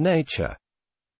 Nature.